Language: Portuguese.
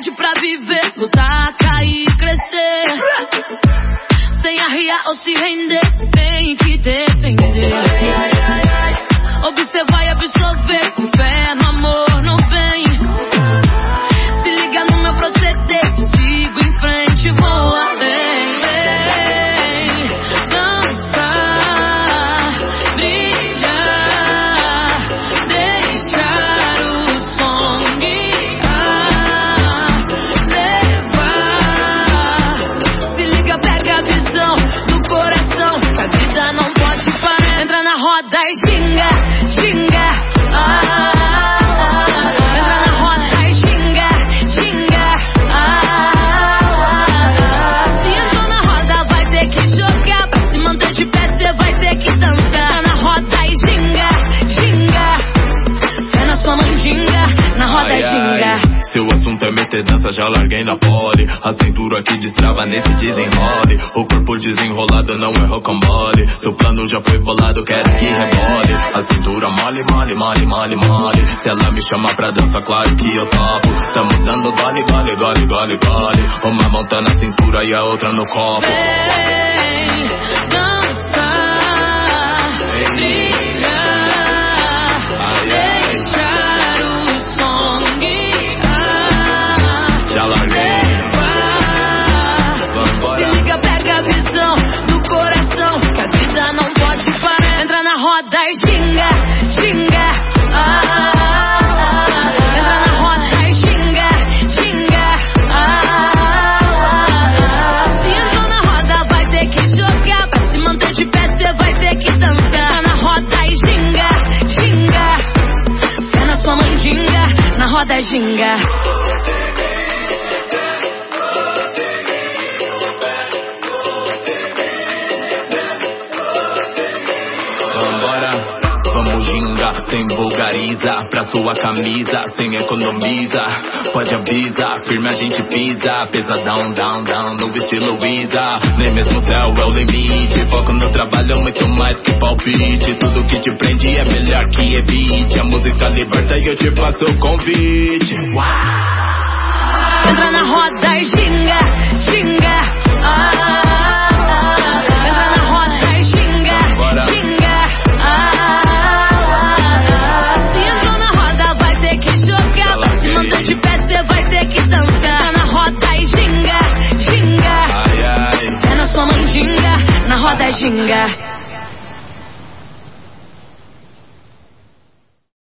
liberdade pra viver, lutar, cair, crescer. Sem arriar ou se render, pega a visão do coração, que a vida não pode parar. Entra na roda e xinga, meter dança, já larguei na pole. A cintura que destrava nesse desenrole. O corpo desenrolado não é rocambole. Seu plano já foi bolado, quero que rebole. A cintura mole, mole, mole, mole, mole. Se ela me chama pra dança, claro que eu topo. Tamo dando gole, gole, gole, gole, gole. Uma mão tá na cintura e a outra no copo. Roda e xinga, xinga. Ah, roda e xinga, xinga. Se entrou na roda, vai ter que jogar. Pra se manter de pé, cê vai ter que dançar. Entra na roda e xinga, xinga. Fé na sua mandinga, na roda e xinga. Sem vulgariza Pra sua camisa, sem economiza Pode avisar, firme a gente pisa. Pesadão, down, down, no estilo Luiza Nem mesmo céu é o limite. Foco no trabalho muito mais que palpite. Tudo que te prende é melhor que evite. A música liberta e eu te faço o convite. Entra na roda e xinga, xinga. Xinga, xinga. Ai, ai